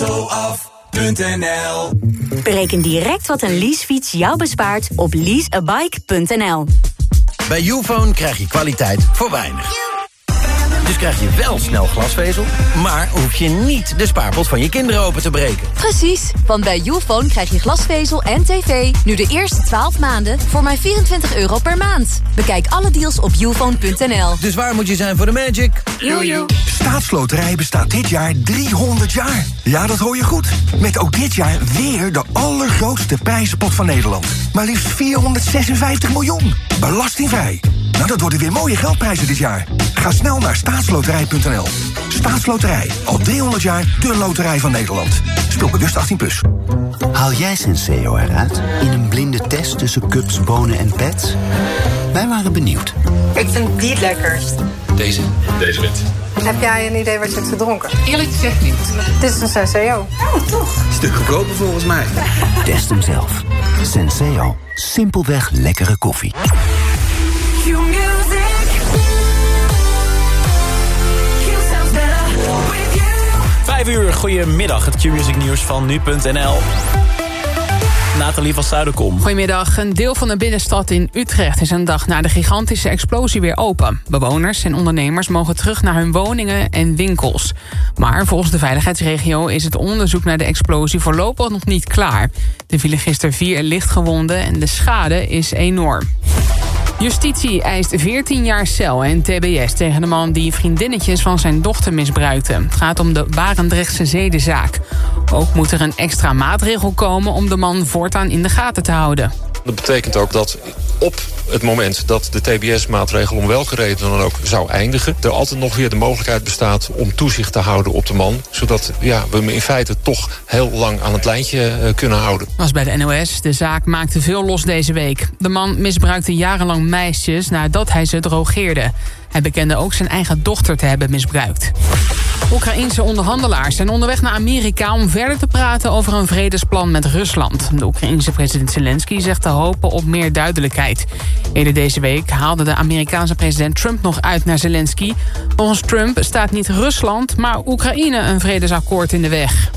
Autoaf.nl Bereken direct wat een leasefiets jou bespaart op leaseabike.nl. Bij Ufone krijg je kwaliteit voor weinig. Dus krijg je wel snel glasvezel, maar hoef je niet de spaarpot van je kinderen open te breken. Precies, want bij Youphone krijg je glasvezel en tv nu de eerste 12 maanden voor maar 24 euro per maand. Bekijk alle deals op youphone.nl. Dus waar moet je zijn voor de magic? Jojo. Staatsloterij bestaat dit jaar 300 jaar. Ja, dat hoor je goed. Met ook dit jaar weer de allergrootste prijzenpot van Nederland. Maar liefst 456 miljoen. Belastingvrij. Nou, dat worden weer mooie geldprijzen dit jaar. Ga snel naar staatsloterij.nl. Staatsloterij. Al 300 jaar de loterij van Nederland. Speel bewust 18+. Plus. Haal jij Senseo eruit in een blinde test tussen cups, bonen en pets? Wij waren benieuwd. Ik vind die het lekkerst. Deze? Deze wit. Heb jij een idee wat je hebt gedronken? Eerlijk gezegd niet. Dit is een Senseo. Oh, toch? Stuk goedkoper volgens mij. Test hem zelf. Senseo. Simpelweg lekkere koffie. Vijf uur, goedemiddag. Het Q-Music nieuws van nu.nl. Nathalie van Zuiderkom. Goedemiddag. Een deel van de binnenstad in Utrecht is een dag na de gigantische explosie weer open. Bewoners en ondernemers mogen terug naar hun woningen en winkels. Maar volgens de veiligheidsregio is het onderzoek naar de explosie voorlopig nog niet klaar. Er vielen gisteren vier lichtgewonden en de schade is enorm. Justitie eist 14 jaar cel en tbs tegen de man die vriendinnetjes van zijn dochter misbruikte. Het gaat om de Barendrechtse zedenzaak. Ook moet er een extra maatregel komen om de man voortaan in de gaten te houden. Dat betekent ook dat op het moment dat de TBS-maatregel om welke reden dan ook zou eindigen... er altijd nog weer de mogelijkheid bestaat om toezicht te houden op de man. Zodat ja, we hem in feite toch heel lang aan het lijntje uh, kunnen houden. Was bij de NOS. De zaak maakte veel los deze week. De man misbruikte jarenlang meisjes nadat hij ze drogeerde. Hij bekende ook zijn eigen dochter te hebben misbruikt. Oekraïense onderhandelaars zijn onderweg naar Amerika... om verder te praten over een vredesplan met Rusland. De Oekraïense president Zelensky zegt te hopen op meer duidelijkheid. Eerder deze week haalde de Amerikaanse president Trump nog uit naar Zelensky. Volgens Trump staat niet Rusland, maar Oekraïne een vredesakkoord in de weg.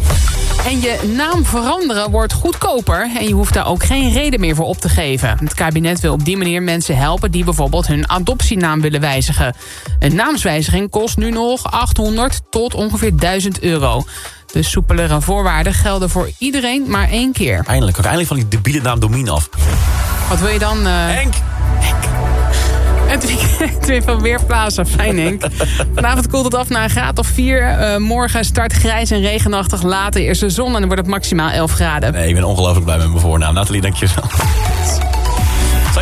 En je naam veranderen wordt goedkoper en je hoeft daar ook geen reden meer voor op te geven. Het kabinet wil op die manier mensen helpen die bijvoorbeeld hun adoptienaam willen wijzigen. Een naamswijziging kost nu nog 800 tot ongeveer 1000 euro. De soepelere voorwaarden gelden voor iedereen maar één keer. Eindelijk, eindelijk van die debiele naam Domien af. Wat wil je dan? Uh... Henk! Henk. Het weekend weer van Weerplaatsen. Fijn, Henk. Vanavond koelt het af naar een graad of 4. Uh, morgen start grijs en regenachtig. Later eerst de zon en dan wordt het maximaal 11 graden. Nee, ik ben ongelooflijk blij met mijn voornaam. Nathalie, dankjewel.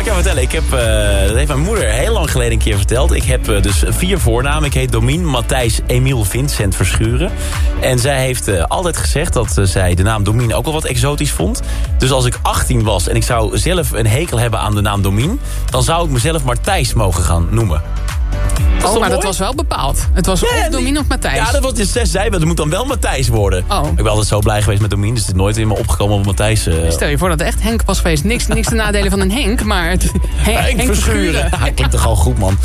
Ik jou vertellen? Ik heb, uh, dat heeft mijn moeder heel lang geleden een keer verteld. Ik heb uh, dus vier voornamen. Ik heet Domien, Matthijs, Emiel, Vincent Verschuren. En zij heeft uh, altijd gezegd dat zij de naam Domien ook wel wat exotisch vond. Dus als ik 18 was en ik zou zelf een hekel hebben aan de naam Domien... dan zou ik mezelf Martijs mogen gaan noemen. Oh, maar dat was wel bepaald. Het was of Domien of Matthijs. Ja, dat was dus zes zei, het moet dan wel Matthijs worden. Oh. Ik ben altijd zo blij geweest met Domien, dus het is nooit in me opgekomen om Matthijs... Uh... Stel je voor dat het echt Henk was geweest. Niks, niks de nadelen van een Henk, maar... Het, Henk, Henk Verschuren. Hij klinkt toch al goed, man.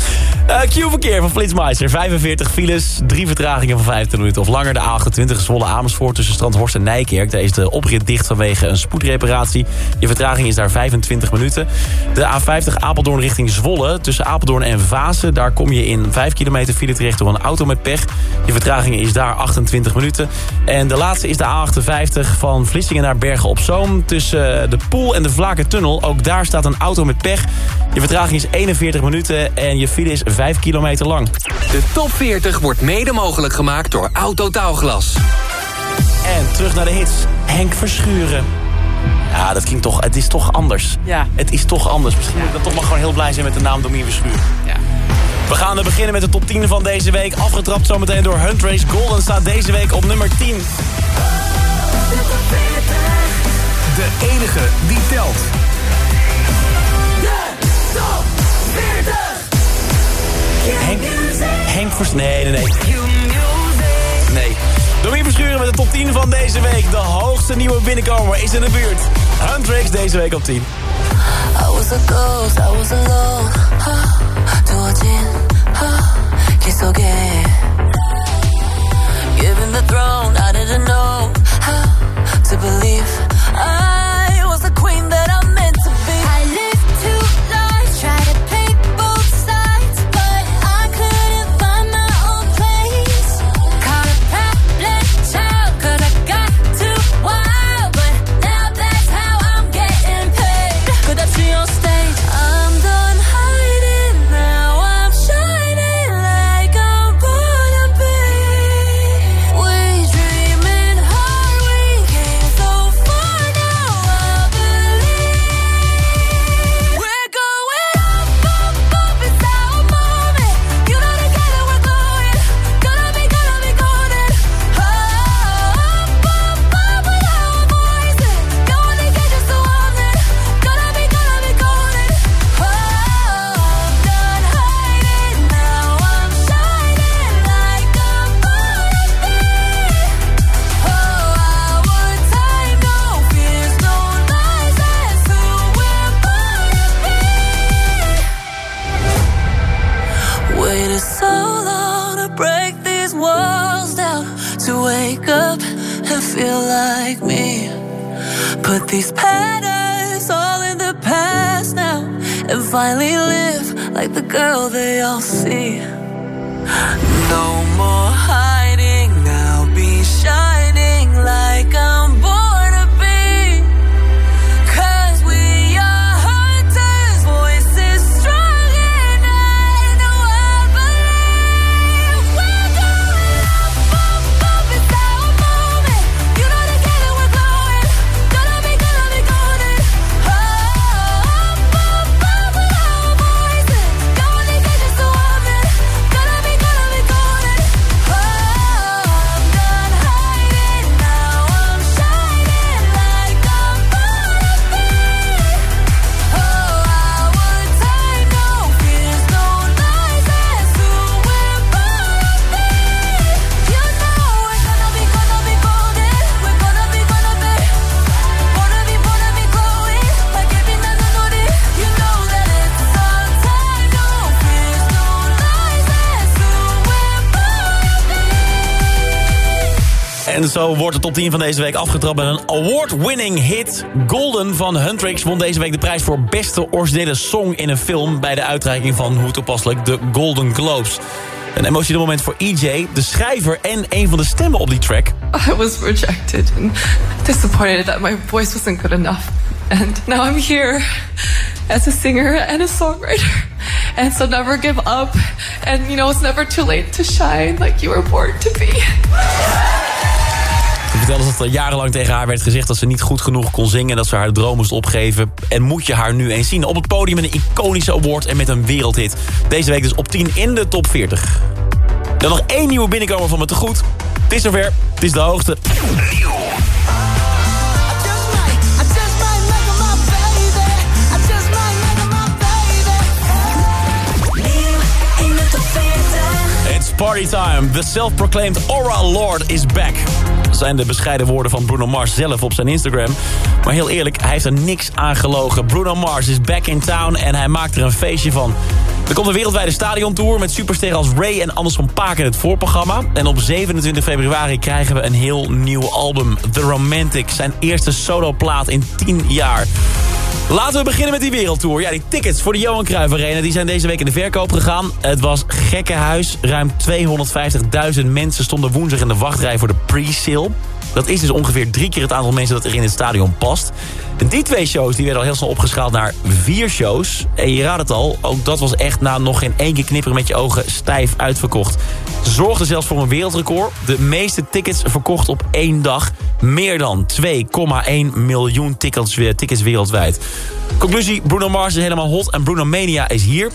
Uh, Q-verkeer van Flitsmeister. 45 files, drie vertragingen van 25 minuten of langer. De A28 Zwolle Amersfoort tussen Strandhorst en Nijkerk. Daar is de oprit dicht vanwege een spoedreparatie. Je vertraging is daar 25 minuten. De A50 Apeldoorn richting Zwolle. Tussen Apeldoorn en Vaassen. Daar kom je in 5 kilometer file terecht door een auto met pech. Je vertraging is daar 28 minuten. En de laatste is de A58 van Vlissingen naar Bergen op Zoom. Tussen de Poel en de Vlakertunnel. Ook daar staat een auto met pech. Je vertraging is 41 minuten en je file is 5 kilometer lang. De top 40 wordt mede mogelijk gemaakt door Autotaalglas. En terug naar de hits. Henk Verschuren. Ja, dat klinkt toch, het is toch anders. Ja. Het is toch anders. Misschien moet ik dan toch maar gewoon heel blij zijn met de naam Domien Verschuren. Ja. We gaan beginnen met de top 10 van deze week. Afgetrapt zometeen door Hunt Race Golden staat deze week op nummer 10. De enige die telt. De top 40. Henk, Henk Vers... Nee, nee, nee. Domien Verschuren met de top 10 van deze week. De hoogste nieuwe binnenkomer is in de buurt. Huntrix deze week op 10. I was a ghost, I was alone. 두어진 기속에 Given the throne, I didn't know how to believe. I was a queen that wordt de top 10 van deze week afgetrapt met een award-winning hit. Golden van Huntrix won deze week de prijs voor beste originele song in een film... bij de uitreiking van, hoe toepasselijk, de Golden Globes. Een emotioneel moment voor EJ, de schrijver en een van de stemmen op die track. I was rejected and disappointed that my voice wasn't good enough. And now I'm here as a singer and a songwriter. And so never give up. And you know, it's never too late to shine like you were born to be. Vertelde dat er jarenlang tegen haar werd gezegd dat ze niet goed genoeg kon zingen... en dat ze haar droom moest opgeven. En moet je haar nu eens zien op het podium met een iconische award en met een wereldhit. Deze week dus op 10 in de top 40. Dan nog één nieuwe binnenkomer van me te goed. Het is zover, het is de hoogste. It's party time. The self-proclaimed Aura Lord is back. Zijn de bescheiden woorden van Bruno Mars zelf op zijn Instagram. Maar heel eerlijk, hij heeft er niks aan gelogen. Bruno Mars is back in town en hij maakt er een feestje van. Er komt een wereldwijde stadiontour met supersterren als Ray en Anders van Paak in het voorprogramma. En op 27 februari krijgen we een heel nieuw album. The Romantic, zijn eerste soloplaat in 10 jaar. Laten we beginnen met die wereldtour. Ja, die tickets voor de Johan Cruijff Arena die zijn deze week in de verkoop gegaan. Het was gekkenhuis. Ruim 250.000 mensen stonden woensdag in de wachtrij voor de pre-sale. Dat is dus ongeveer drie keer het aantal mensen dat er in het stadion past. Die twee shows die werden al heel snel opgeschaald naar vier shows. En je raadt het al, ook dat was echt na nog geen één keer knipperen met je ogen stijf uitverkocht. Zorgde zelfs voor een wereldrecord. De meeste tickets verkocht op één dag. Meer dan 2,1 miljoen tickets, tickets wereldwijd. Conclusie, Bruno Mars is helemaal hot en Bruno Mania is hier.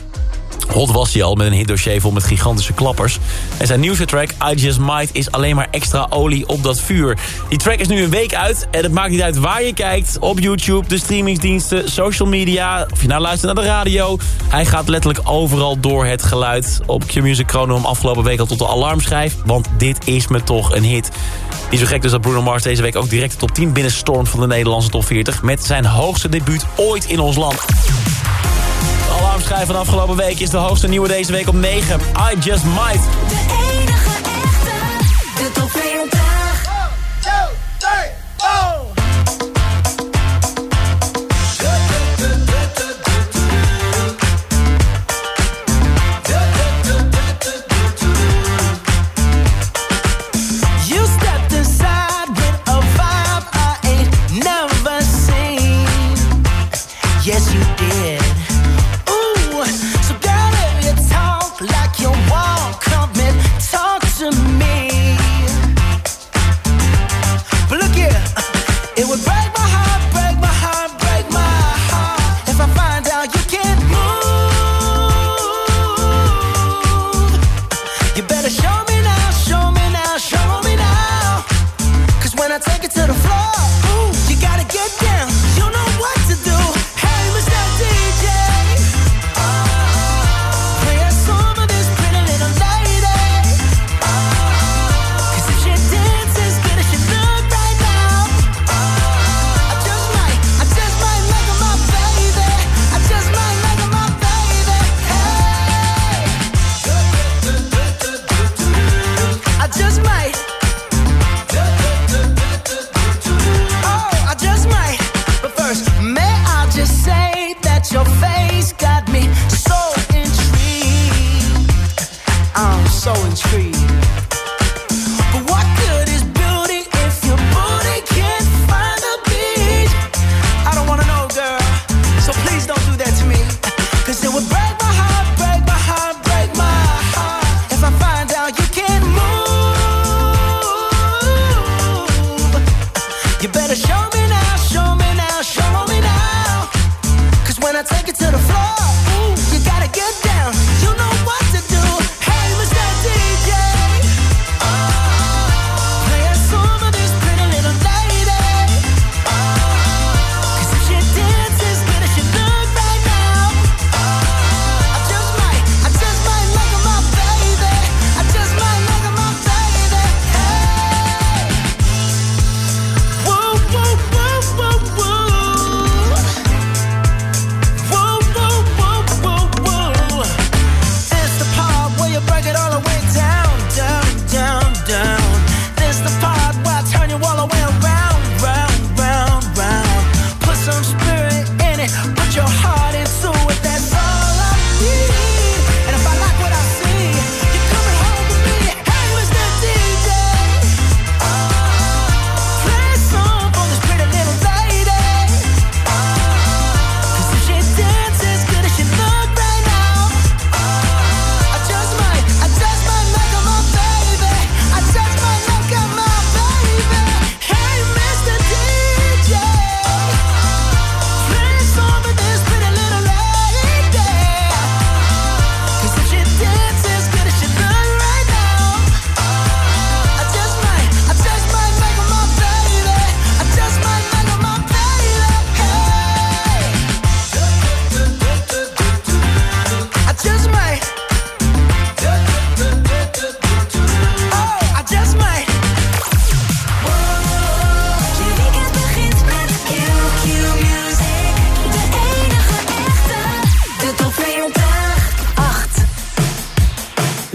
Hot was hij al met een hitdossier vol met gigantische klappers. En zijn nieuwste track, I Just Might, is alleen maar extra olie op dat vuur. Die track is nu een week uit en het maakt niet uit waar je kijkt. Op YouTube, de streamingsdiensten, social media, of je nou luistert naar de radio. Hij gaat letterlijk overal door het geluid. Op Q-Music Chrono hem afgelopen week al tot de alarmschijf. Want dit is me toch een hit. Niet zo gek dus dat Bruno Mars deze week ook direct de top 10 binnenstormt van de Nederlandse top 40. Met zijn hoogste debuut ooit in ons land. De alarmschijf van afgelopen week is de hoogste nieuwe deze week op 9. I Just Might.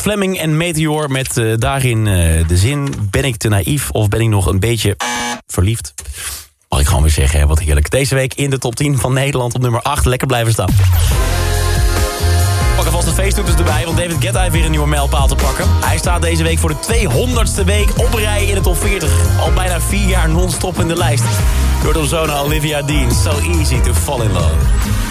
Fleming en Meteor met eh, daarin eh, de zin... ben ik te naïef of ben ik nog een beetje verliefd? Mag ik gewoon weer zeggen, wat heerlijk. Deze week in de top 10 van Nederland op nummer 8. Lekker blijven staan. Pak alvast de feesttoeters erbij, want David Guetta heeft weer een nieuwe mijlpaal te pakken. Hij staat deze week voor de 200ste week op rij in de top 40. Al bijna vier jaar non-stop in de lijst. Door de zone Olivia Dean, So Easy to Fall in Love.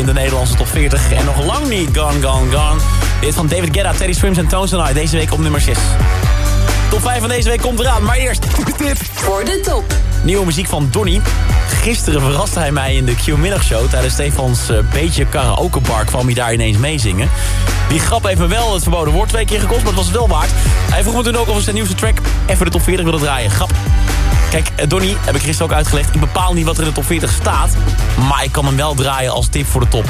in de Nederlandse top 40. En nog lang niet gone, gone, gone. Dit van David Guetta, Teddy Swims en Tones and I. Deze week op nummer 6. Top 5 van deze week komt eraan. Maar eerst tip voor de top. Nieuwe muziek van Donny. Gisteren verraste hij mij in de Q-middagshow. Tijdens Stefans uh, Beetje Karaokebar kwam hij daar ineens meezingen. Die grap heeft me wel het verboden woord twee keer gekost, maar het was het wel waard. Hij vroeg me toen ook of hij zijn nieuwste track even de top 40 wilde draaien. Grap. Kijk, eh, Donny, heb ik gisteren ook uitgelegd... ik bepaal niet wat er in de top 40 staat... maar ik kan hem wel draaien als tip voor de top.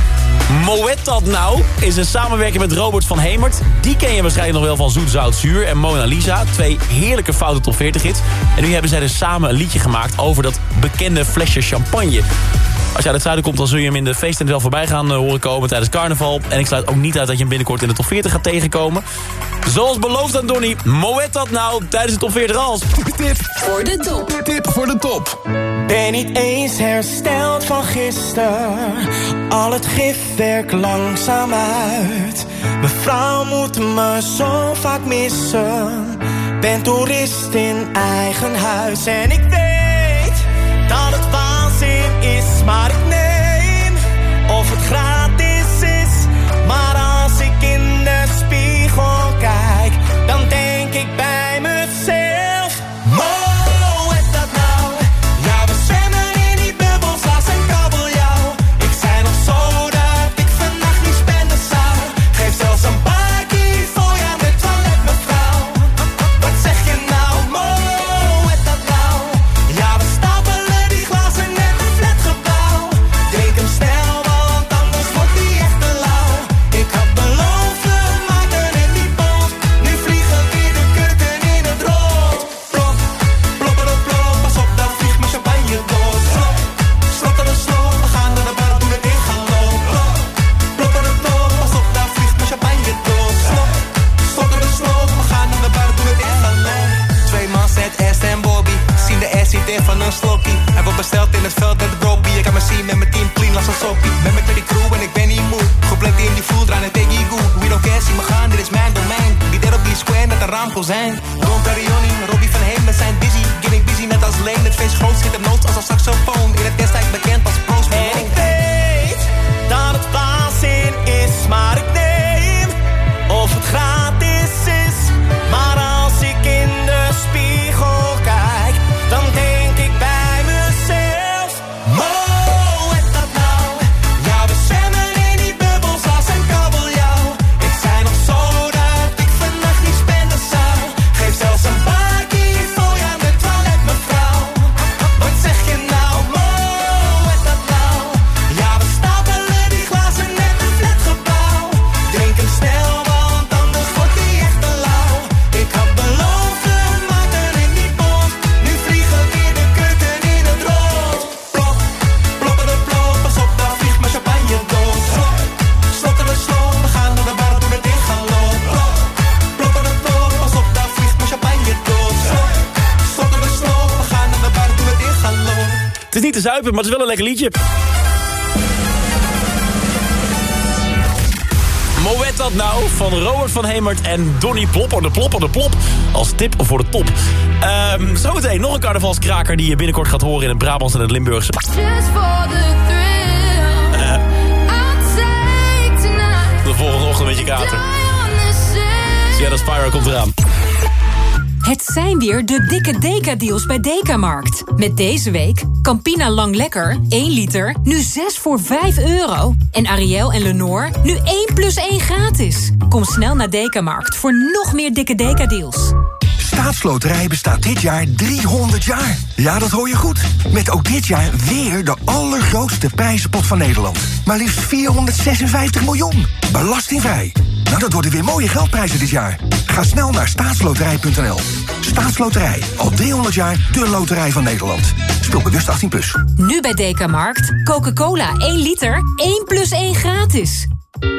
Moet dat nou is een samenwerking met Robert van Hemert. Die ken je waarschijnlijk nog wel van Zoet, Zout, Zuur en Mona Lisa. Twee heerlijke foute top 40 hits. En nu hebben zij dus samen een liedje gemaakt... over dat bekende flesje champagne. Als jij uit het zuiden komt, dan zul je hem in de feesttent wel voorbij gaan uh, horen komen tijdens carnaval. En ik sluit ook niet uit dat je hem binnenkort in de top 40 gaat tegenkomen. Zoals beloofd aan Donny, moet dat nou tijdens de top 40 als... Tip voor de top. Tip voor de top. Ben niet eens hersteld van gisteren. Al het gif werkt langzaam uit. Mevrouw moet me zo vaak missen. Ben toerist in eigen huis. En ik weet body. Te zuipen, maar het is wel een lekker liedje. Moet dat nou van Robert van Hemert en Donny Plopper, de Plopper, de Plop, als tip voor de top. Ehm zometeen nog een carnavalskraker die je binnenkort gaat horen in het Brabants en het Limburgse. De volgende ochtend met je kater. Sierra Spyro komt eraan. Het zijn weer de dikke Deka-deals bij Dekamarkt. Met deze week Campina Lang Lekker, 1 liter, nu 6 voor 5 euro. En Ariel en Lenore, nu 1 plus 1 gratis. Kom snel naar Dekamarkt voor nog meer dikke Deka-deals. Staatsloterij bestaat dit jaar 300 jaar. Ja, dat hoor je goed. Met ook dit jaar weer de allergrootste prijzenpot van Nederland. Maar liefst 456 miljoen. Belastingvrij. Nou, dat worden weer mooie geldprijzen dit jaar. Ga snel naar staatsloterij.nl. Staatsloterij. Al 300 jaar de loterij van Nederland. Speel bewust 18+. Plus. Nu bij Dekamarkt, Coca-Cola 1 liter, 1 plus 1 gratis.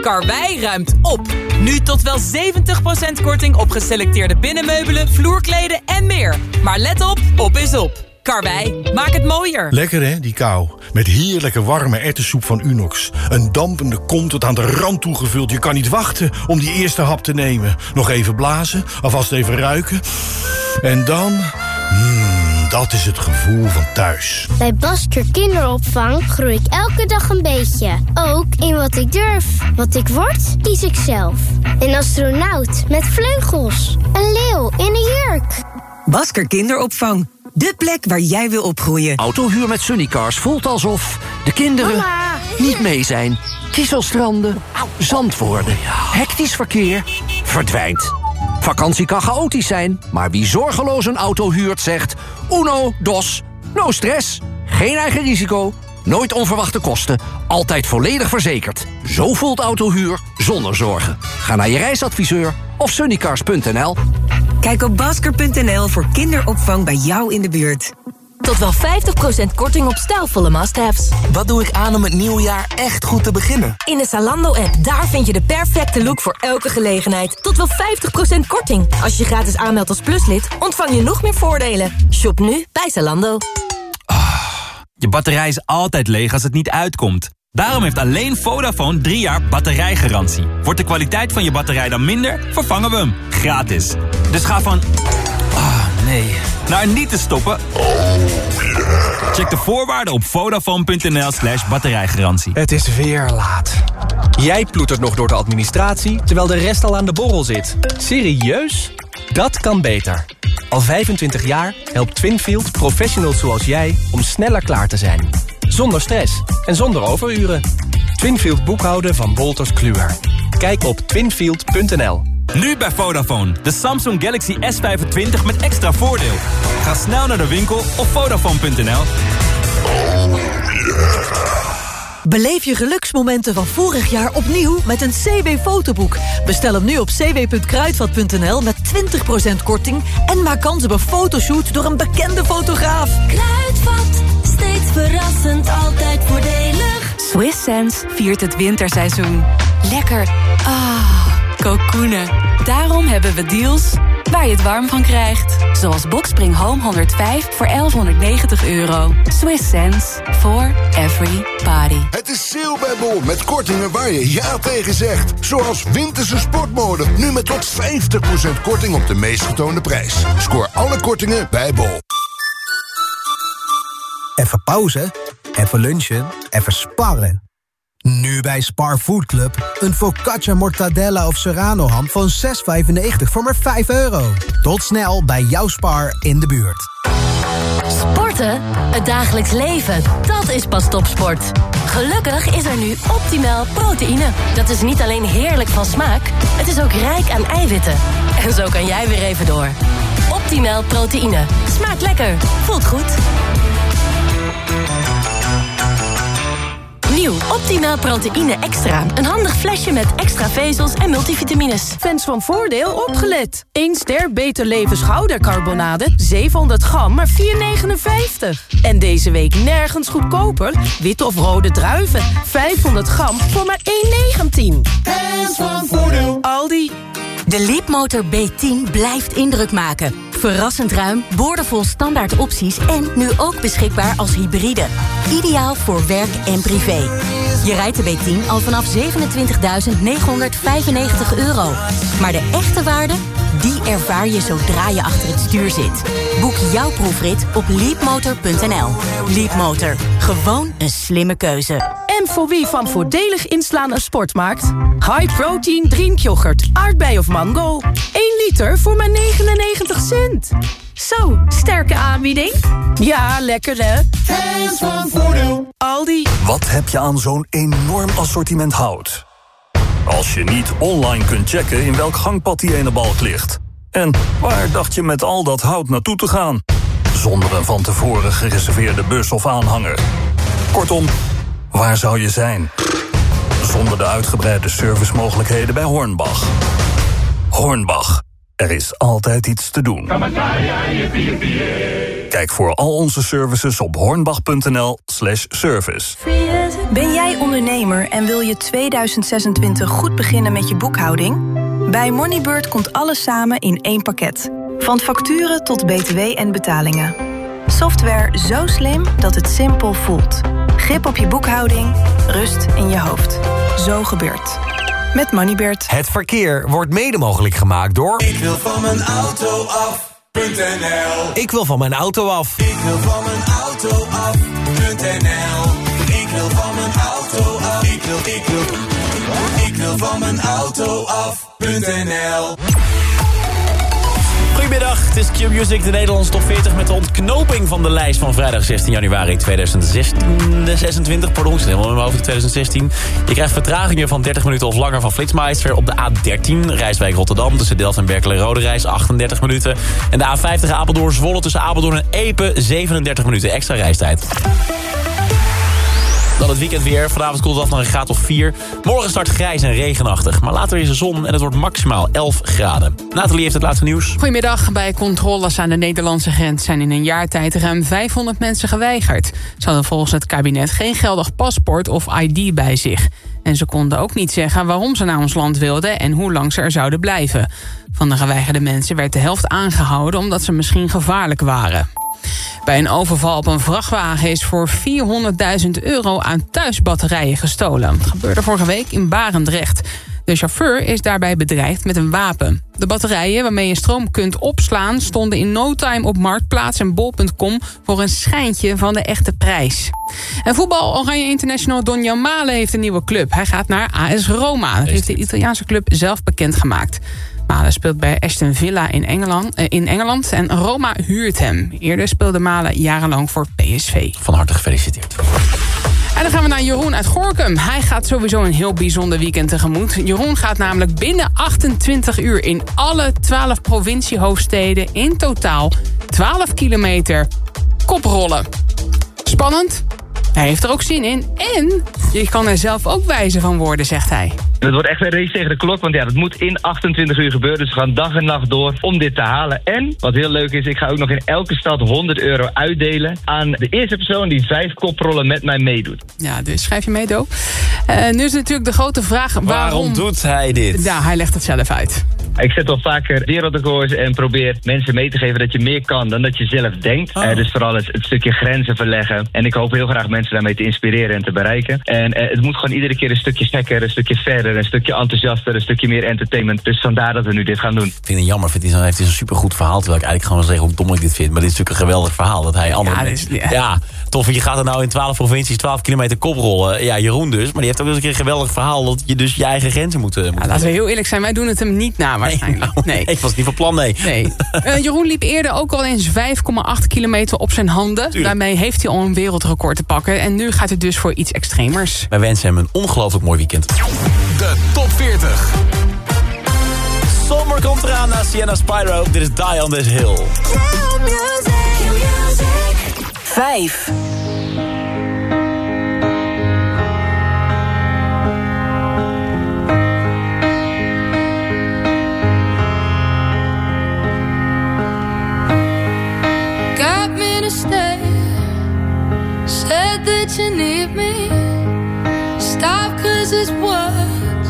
Karwei ruimt op. Nu tot wel 70% korting op geselecteerde binnenmeubelen, vloerkleden en meer. Maar let op, op is op. Karwei, maak het mooier. Lekker hè, die kou. Met heerlijke warme erwtensoep van Unox. Een dampende kom tot aan de rand toegevuld. Je kan niet wachten om die eerste hap te nemen. Nog even blazen, alvast even ruiken. En dan... Mmm, dat is het gevoel van thuis. Bij Basker Kinderopvang groei ik elke dag een beetje. Ook in wat ik durf. Wat ik word, kies ik zelf. Een astronaut met vleugels. Een leeuw in een jurk. Basker Kinderopvang. De plek waar jij wil opgroeien. Autohuur met Sunnycars voelt alsof de kinderen niet mee zijn. Kieselstranden, zand worden, hectisch verkeer, verdwijnt. Vakantie kan chaotisch zijn, maar wie zorgeloos een auto huurt zegt... Uno, dos, no stress, geen eigen risico, nooit onverwachte kosten... altijd volledig verzekerd. Zo voelt autohuur zonder zorgen. Ga naar je reisadviseur of sunnycars.nl. Kijk op basker.nl voor kinderopvang bij jou in de buurt. Tot wel 50% korting op stijlvolle must-haves. Wat doe ik aan om het nieuwe jaar echt goed te beginnen? In de Zalando-app, daar vind je de perfecte look voor elke gelegenheid. Tot wel 50% korting. Als je gratis aanmeldt als pluslid, ontvang je nog meer voordelen. Shop nu bij Zalando. Je batterij is altijd leeg als het niet uitkomt. Daarom heeft alleen Vodafone 3 jaar batterijgarantie. Wordt de kwaliteit van je batterij dan minder, vervangen we hem. Gratis. Dus ga van... Nee. Naar niet te stoppen. Check de voorwaarden op vodafone.nl slash batterijgarantie. Het is weer laat. Jij ploetert nog door de administratie, terwijl de rest al aan de borrel zit. Serieus? Dat kan beter. Al 25 jaar helpt Twinfield professionals zoals jij om sneller klaar te zijn. Zonder stress en zonder overuren. Twinfield boekhouden van Wolters Kluwer. Kijk op twinfield.nl. Nu bij Vodafone. De Samsung Galaxy S25 met extra voordeel. Ga snel naar de winkel of Vodafone.nl. Beleef je geluksmomenten van vorig jaar opnieuw met een CW-fotoboek. Bestel hem nu op cw.kruidvat.nl met 20% korting... en maak kans op een fotoshoot door een bekende fotograaf. Kruidvat, steeds verrassend, altijd voordelig. Swiss Sense viert het winterseizoen. Lekker. Ah, kokoenen. Daarom hebben we deals waar je het warm van krijgt. Zoals Boxspring Home 105 voor 1190 euro. Swiss sense for every party. Het is sale bij Bol met kortingen waar je ja tegen zegt. Zoals winterse sportmode. Nu met tot 50% korting op de meest getoonde prijs. Scoor alle kortingen bij Bol. Even pauze, even lunchen, even sparren. Nu bij Spar Food Club. Een focaccia mortadella of serrano ham van 6,95 voor maar 5 euro. Tot snel bij jouw Spar in de buurt. Sporten? Het dagelijks leven. Dat is pas topsport. Gelukkig is er nu optimaal proteïne. Dat is niet alleen heerlijk van smaak, het is ook rijk aan eiwitten. En zo kan jij weer even door. Optimaal proteïne. Smaakt lekker. Voelt goed. Nieuw Optimaal Proteïne Extra. Een handig flesje met extra vezels en multivitamines. Fans van Voordeel opgelet. 1 ster Beter Leven schoudercarbonade. 700 gram, maar 4,59. En deze week nergens goedkoper. Witte of rode druiven. 500 gram voor maar 1,19. Fans van Voordeel. Aldi. De Leapmotor B10 blijft indruk maken. Verrassend ruim, boordevol standaard opties en nu ook beschikbaar als hybride. Ideaal voor werk en privé. Je rijdt de B10 al vanaf 27.995 euro. Maar de echte waarde, die ervaar je zodra je achter het stuur zit. Boek jouw proefrit op leapmotor.nl. Leapmotor, gewoon een slimme keuze. En voor wie van voordelig inslaan een sport maakt? High protein drinkyoghurt, aardbei of mango. 1 liter voor maar 99 cent. Zo, sterke aanbieding. Ja, lekker hè? Fans van Voordeel. Aldi. Wat heb je aan zo'n enorm assortiment hout? Als je niet online kunt checken in welk gangpad die ene balk ligt. En waar dacht je met al dat hout naartoe te gaan? Zonder een van tevoren gereserveerde bus of aanhanger. Kortom, waar zou je zijn? Zonder de uitgebreide servicemogelijkheden bij Hornbach. Hornbach, er is altijd iets te doen. Kijk voor al onze services op hornbach.nl slash service. Ben jij ondernemer en wil je 2026 goed beginnen met je boekhouding? Bij Moneybird komt alles samen in één pakket. Van facturen tot btw en betalingen. Software zo slim dat het simpel voelt. Grip op je boekhouding, rust in je hoofd. Zo gebeurt. Met Moneybird. Het verkeer wordt mede mogelijk gemaakt door... Ik wil van mijn auto af. Ik wil van mijn auto af. Ik wil van mijn auto af.nl Ik wil van mijn auto af. Ik wil, ik wil, ik wil van mijn auto af.nl Goedemiddag, het is Q-Music, de Nederlandse top 40... met de ontknoping van de lijst van vrijdag 16 januari 2016, 26. Pardon, ik zit helemaal in mijn hoofd 2016. Je krijgt vertragingen van 30 minuten of langer van Flitsmeister... op de A13, Rijswijk Rotterdam, tussen Delft en Berkel en Rode Reis, 38 minuten. En de A50 Apeldoorn Zwolle tussen Apeldoorn en Epe, 37 minuten extra reistijd. Dan het weekend weer. Vanavond koelt het af naar een graad of 4. Morgen start grijs en regenachtig. Maar later is er zon en het wordt maximaal 11 graden. Nathalie heeft het laatste nieuws. Goedemiddag. Bij controles aan de Nederlandse grens zijn in een jaar tijd ruim 500 mensen geweigerd. Ze hadden volgens het kabinet geen geldig paspoort of ID bij zich. En ze konden ook niet zeggen waarom ze naar ons land wilden en hoe lang ze er zouden blijven. Van de geweigerde mensen werd de helft aangehouden omdat ze misschien gevaarlijk waren. Bij een overval op een vrachtwagen is voor 400.000 euro aan thuisbatterijen gestolen. Dat gebeurde vorige week in Barendrecht. De chauffeur is daarbij bedreigd met een wapen. De batterijen waarmee je stroom kunt opslaan... stonden in no time op Marktplaats en bol.com... voor een schijntje van de echte prijs. En voetbal Oranje International Don Male heeft een nieuwe club. Hij gaat naar AS Roma. Dat heeft de Italiaanse club zelf bekendgemaakt. Malen speelt bij Aston Villa in Engeland, eh, in Engeland en Roma huurt hem. Eerder speelde Malen jarenlang voor PSV. Van harte gefeliciteerd. En dan gaan we naar Jeroen uit Gorkum. Hij gaat sowieso een heel bijzonder weekend tegemoet. Jeroen gaat namelijk binnen 28 uur in alle 12 provinciehoofdsteden... in totaal 12 kilometer koprollen. Spannend? Hij heeft er ook zin in. En je kan er zelf ook wijzer van worden, zegt hij. Het wordt echt een race tegen de klok, want ja, dat moet in 28 uur gebeuren. Dus we gaan dag en nacht door om dit te halen. En, wat heel leuk is, ik ga ook nog in elke stad 100 euro uitdelen... aan de eerste persoon die vijf koprollen met mij meedoet. Ja, dus schrijf je mee, Do. Uh, nu is natuurlijk de grote vraag... Waarom, waarom doet hij dit? Ja, hij legt het zelf uit. Ik zet wel vaker wereldrecords en probeer mensen mee te geven dat je meer kan dan dat je zelf denkt. Oh. Uh, dus vooral het, het, stukje grenzen verleggen. En ik hoop heel graag mensen daarmee te inspireren en te bereiken. En uh, het moet gewoon iedere keer een stukje gekker, een stukje verder, een stukje enthousiaster, een stukje meer entertainment. Dus vandaar dat we nu dit gaan doen. Ik vind het jammer, vind hij heeft een supergoed verhaal. Terwijl ik eigenlijk gewoon wel zeggen hoe dom ik dit vind. Maar dit is natuurlijk een geweldig verhaal. Dat hij andere ja, mensen... ja. ja, tof. Je gaat er nou in 12 provincies 12 kilometer koprollen. Ja, Jeroen dus. Maar die heeft ook eens een keer een geweldig verhaal dat je dus je eigen grenzen moet... moet ja, laten we heel eerlijk zijn, wij doen het hem niet na waarschijnlijk. Nee, nee. Ik was niet van plan, nee. nee. Uh, Jeroen liep eerder ook al eens 5,8 kilometer op zijn handen. Tuurlijk. Daarmee heeft hij al een wereldrecord te pakken. En nu gaat het dus voor iets extremers. Wij wensen hem een ongelooflijk mooi weekend. De top 40. Sommer komt eraan na Sienna Spyro. Dit is Die on This Hill. 5. stay. That you need me. Stop, cause it's words.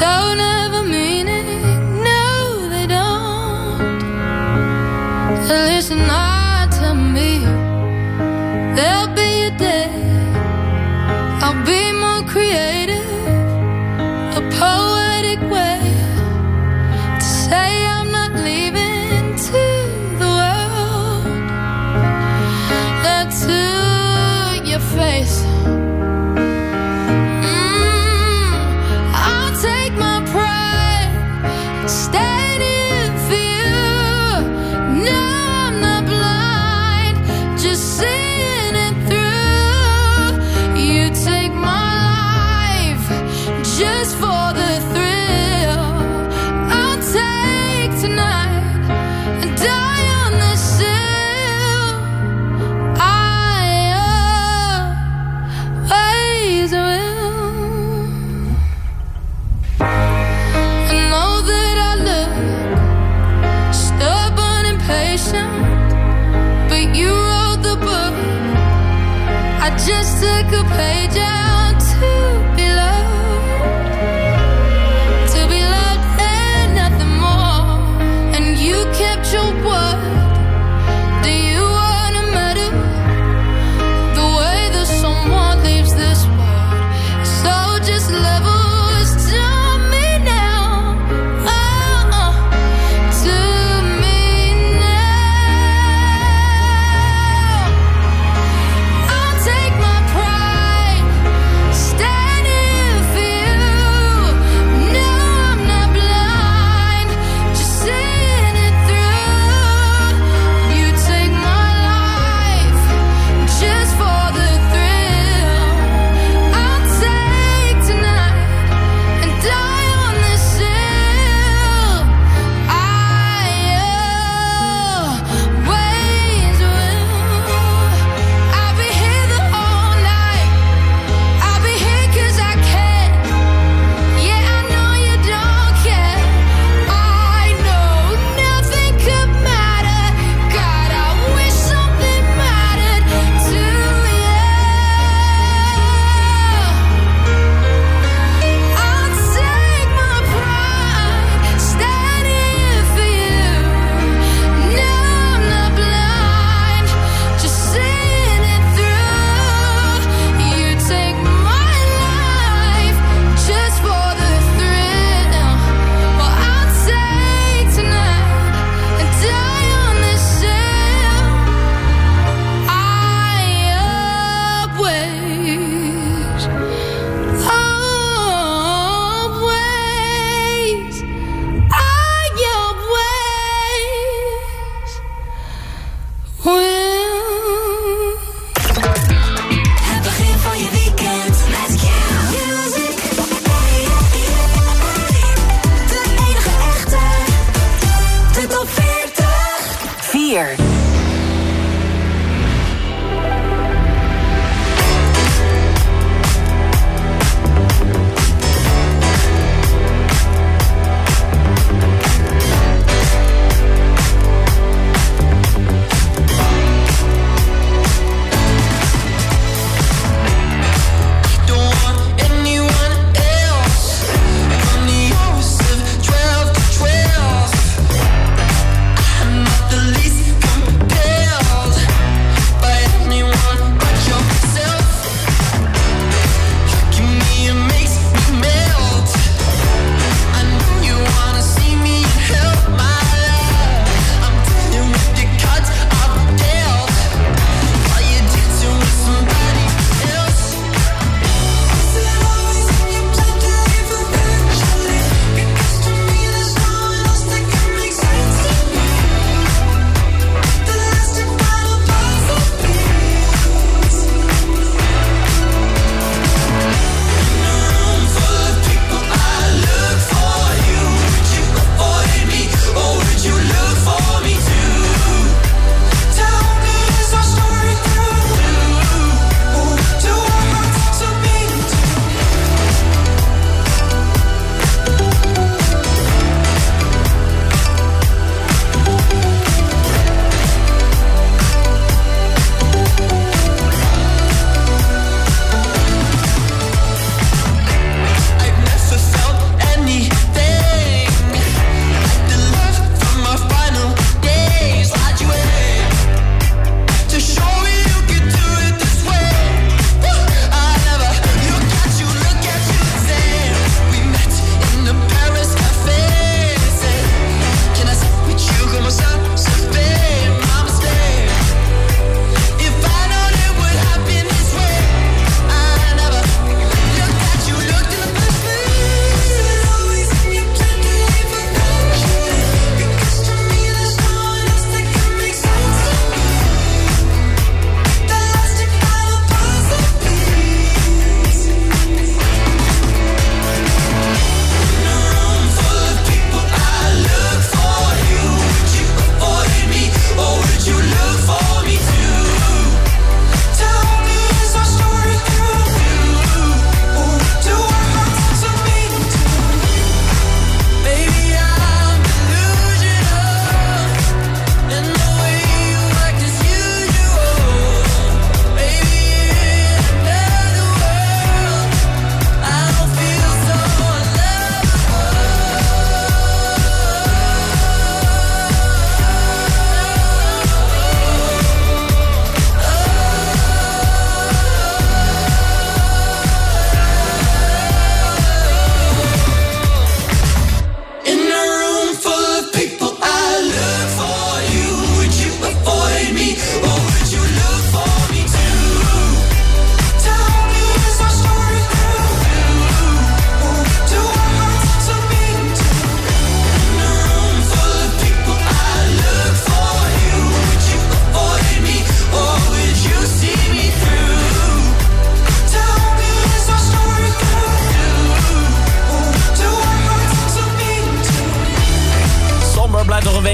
Don't have a meaning. No, they don't. Listen not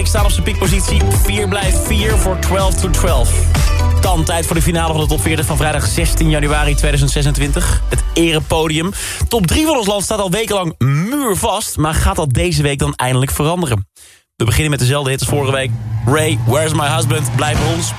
Ik sta op zijn piekpositie. 4 blijft 4 voor 12 to 12. Dan tijd voor de finale van de top 40 van vrijdag 16 januari 2026. Het erepodium. Top 3 van ons land staat al wekenlang muurvast. Maar gaat dat deze week dan eindelijk veranderen? We beginnen met dezelfde hit als vorige week. Ray, Where's My Husband? Blijf bij ons.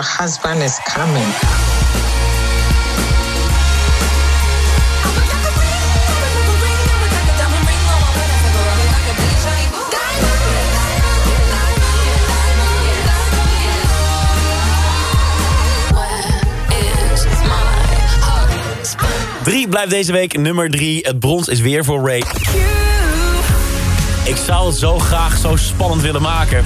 Your husband is coming. Drie blijft deze week nummer drie. Het brons is weer voor Ray. Ik zou het zo graag zo spannend willen maken.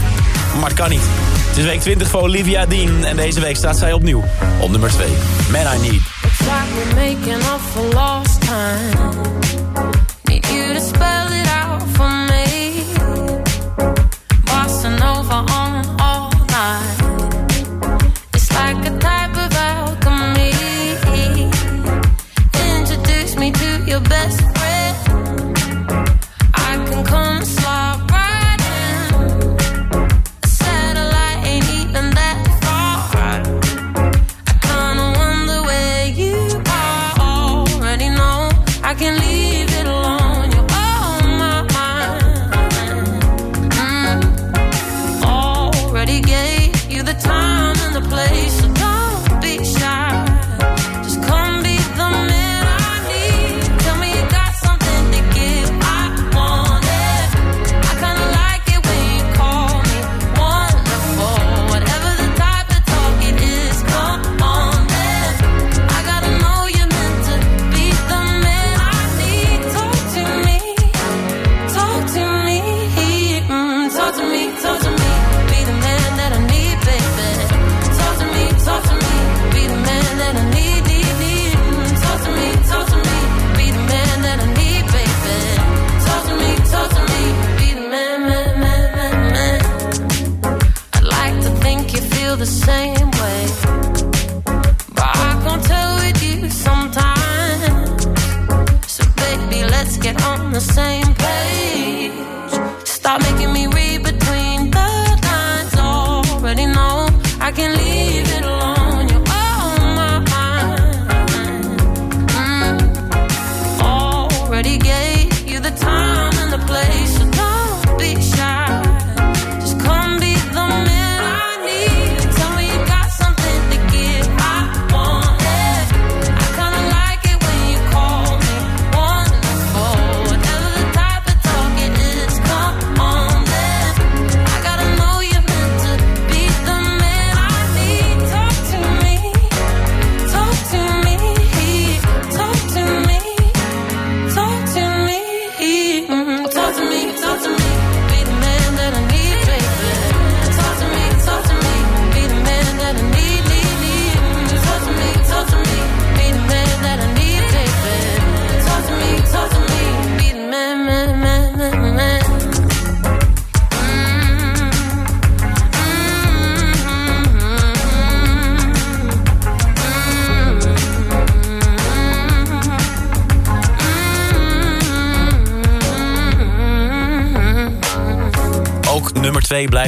Maar het kan niet. Het is week 20 voor Olivia Dean. En deze week staat zij opnieuw op nummer 2. Man I Need. It's like we're making up for lost time. Need you to spell the time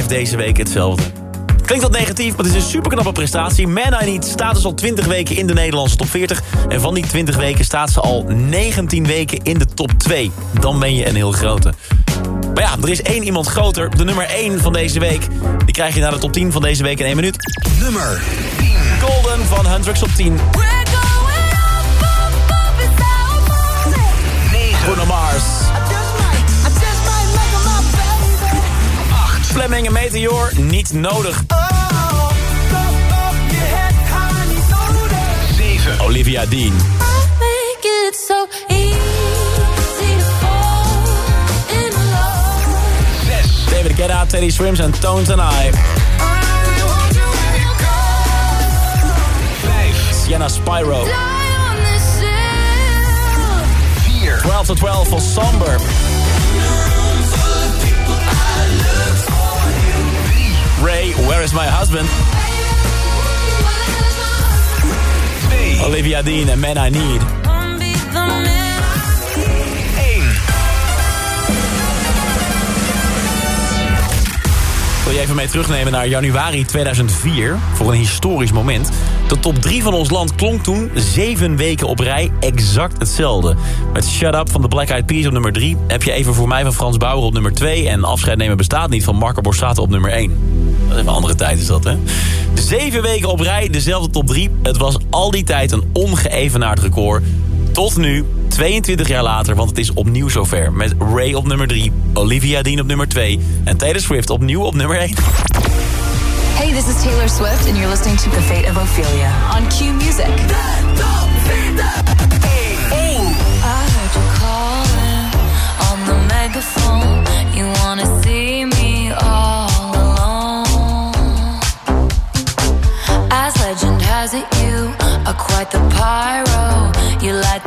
blijft deze week hetzelfde. Klinkt wat negatief, maar het is een superknappe prestatie. Man I Need staat dus al 20 weken in de Nederlandse top 40. En van die 20 weken staat ze al 19 weken in de top 2. Dan ben je een heel grote. Maar ja, er is één iemand groter. De nummer 1 van deze week. Die krijg je naar de top 10 van deze week in 1 minuut. Nummer Golden van Huntrix op 10. Bruno Mars. Fleming en Meteor, niet nodig. 7. Olivia Dean. Make it so easy to fall in love. David Guetta, Teddy Swims en Tones and I. 5. Sienna Spyro. Die on this hill. 4. 12 to 12 voor Somber. Where is my husband? 2. Olivia Dean en Man I Need. Come be the man I 1. Wil je even mee terugnemen naar januari 2004, voor een historisch moment. De top 3 van ons land klonk toen zeven weken op rij exact hetzelfde. Met Shut Up van de Black Eyed Peas op nummer 3... heb je even voor mij van Frans Bauer op nummer 2... en Afscheid nemen bestaat niet van Marco Borsato op nummer 1. Dat is een andere tijd is dat, hè? Zeven weken op rij, dezelfde top 3. Het was al die tijd een ongeëvenaard record. Tot nu, 22 jaar later, want het is opnieuw zover. Met Ray op nummer 3, Olivia Dean op nummer 2... en Taylor Swift opnieuw op nummer 1. Hey, this is Taylor Swift, and you're listening to The Fate of Ophelia on Q Music. Quite the pyro. You light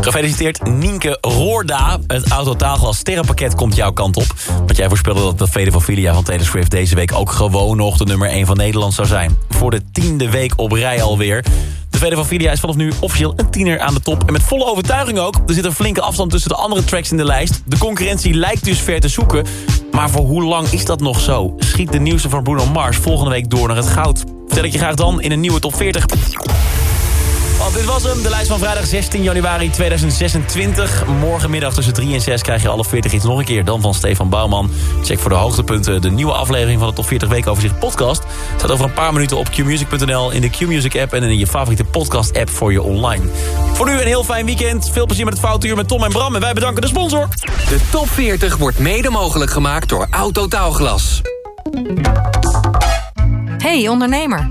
Gefeliciteerd Nienke Roorda. Het Autotaalglas sterrenpakket komt jouw kant op. Want jij voorspelde dat de Fede van Filia van Taylor Swift... deze week ook gewoon nog de nummer 1 van Nederland zou zijn. Voor de tiende week op rij alweer. De Fede van Filia is vanaf nu officieel een tiener aan de top. En met volle overtuiging ook. Er zit een flinke afstand tussen de andere tracks in de lijst. De concurrentie lijkt dus ver te zoeken. Maar voor hoe lang is dat nog zo? Schiet de nieuwste van Bruno Mars volgende week door naar het goud. Vertel ik je graag dan in een nieuwe top 40. Want dit was hem, de lijst van vrijdag 16 januari 2026. Morgenmiddag tussen 3 en 6 krijg je alle 40 hits nog een keer. Dan van Stefan Bouwman. Check voor de hoogtepunten de nieuwe aflevering van de Top 40 Weekoverzicht podcast. Staat over een paar minuten op qmusic.nl, in de Qmusic app... en in je favoriete podcast app voor je online. Voor nu een heel fijn weekend. Veel plezier met het Foutuur met Tom en Bram. En wij bedanken de sponsor. De top 40 wordt mede mogelijk gemaakt door Autotaalglas. Hey ondernemer,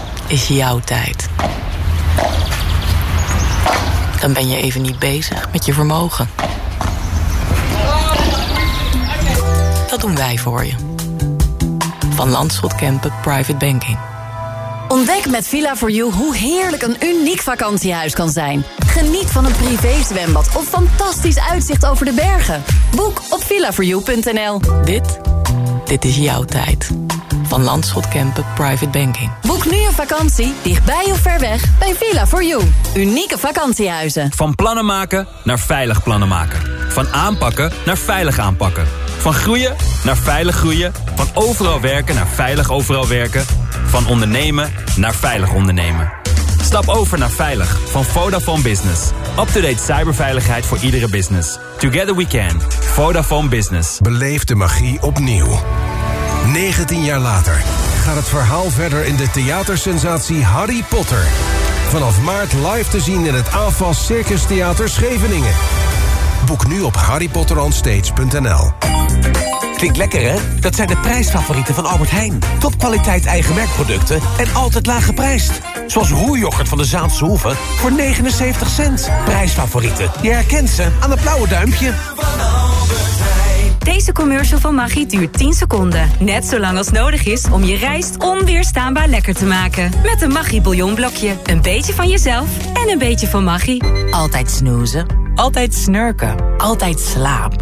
is jouw tijd. Dan ben je even niet bezig met je vermogen. Dat doen wij voor je. Van Landschot Kempen Private Banking. Ontdek met Villa4You hoe heerlijk een uniek vakantiehuis kan zijn. Geniet van een privézwembad of fantastisch uitzicht over de bergen. Boek op villa4you.nl. Dit, dit is jouw tijd. Van Landschot Kempen Private Banking. Boek nu een vakantie, dichtbij of ver weg, bij Villa4You. Unieke vakantiehuizen. Van plannen maken naar veilig plannen maken. Van aanpakken naar veilig aanpakken. Van groeien naar veilig groeien. Van overal werken naar veilig overal werken. Van ondernemen naar veilig ondernemen. Stap over naar Veilig van Vodafone Business. Up-to-date cyberveiligheid voor iedere business. Together we can. Vodafone Business. Beleef de magie opnieuw. 19 jaar later gaat het verhaal verder in de theatersensatie Harry Potter. Vanaf maart live te zien in het AFAS Circus Theater Scheveningen. Boek nu op harrypotteronstage.nl. Klinkt lekker, hè? Dat zijn de prijsfavorieten van Albert Heijn. Topkwaliteit eigen merkproducten en altijd laag geprijsd. Zoals roerjoghurt van de Zaanse Hoeve voor 79 cent. Prijsfavorieten. Je herkent ze aan het blauwe duimpje. Deze commercial van Maggi duurt 10 seconden. Net zo lang als nodig is om je rijst onweerstaanbaar lekker te maken. Met een Maggi bouillonblokje. Een beetje van jezelf en een beetje van Maggi. Altijd snoezen. Altijd snurken. Altijd slaap.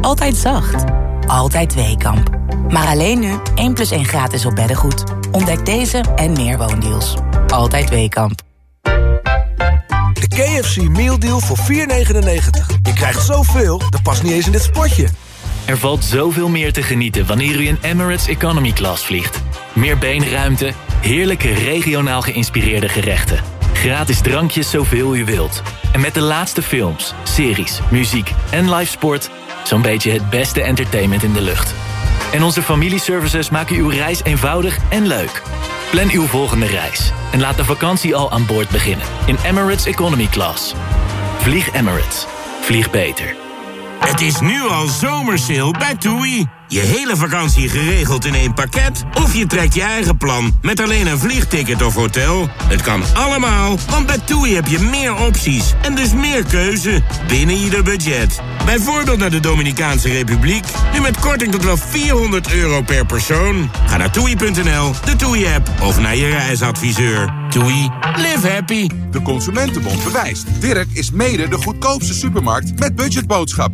Altijd zacht. Altijd Weekamp. Maar alleen nu 1 plus 1 gratis op beddengoed. Ontdek deze en meer woondeals. Altijd Weekamp. De KFC Meal Deal voor 4,99. Je krijgt zoveel, dat past niet eens in dit spotje. Er valt zoveel meer te genieten wanneer u in Emirates Economy Class vliegt. Meer beenruimte, heerlijke regionaal geïnspireerde gerechten. Gratis drankjes zoveel u wilt. En met de laatste films, series, muziek en live sport... zo'n beetje het beste entertainment in de lucht. En onze familieservices maken uw reis eenvoudig en leuk. Plan uw volgende reis en laat de vakantie al aan boord beginnen in Emirates Economy Class. Vlieg Emirates. Vlieg beter. Het is nu al zomersale bij TUI. Je hele vakantie geregeld in één pakket? Of je trekt je eigen plan met alleen een vliegticket of hotel? Het kan allemaal, want bij TUI heb je meer opties en dus meer keuze binnen ieder budget. Bijvoorbeeld naar de Dominicaanse Republiek, nu met korting tot wel 400 euro per persoon. Ga naar toei.nl, de TUI-app of naar je reisadviseur. TUI, live happy. De Consumentenbond bewijst. Dirk is mede de goedkoopste supermarkt met budgetboodschappen.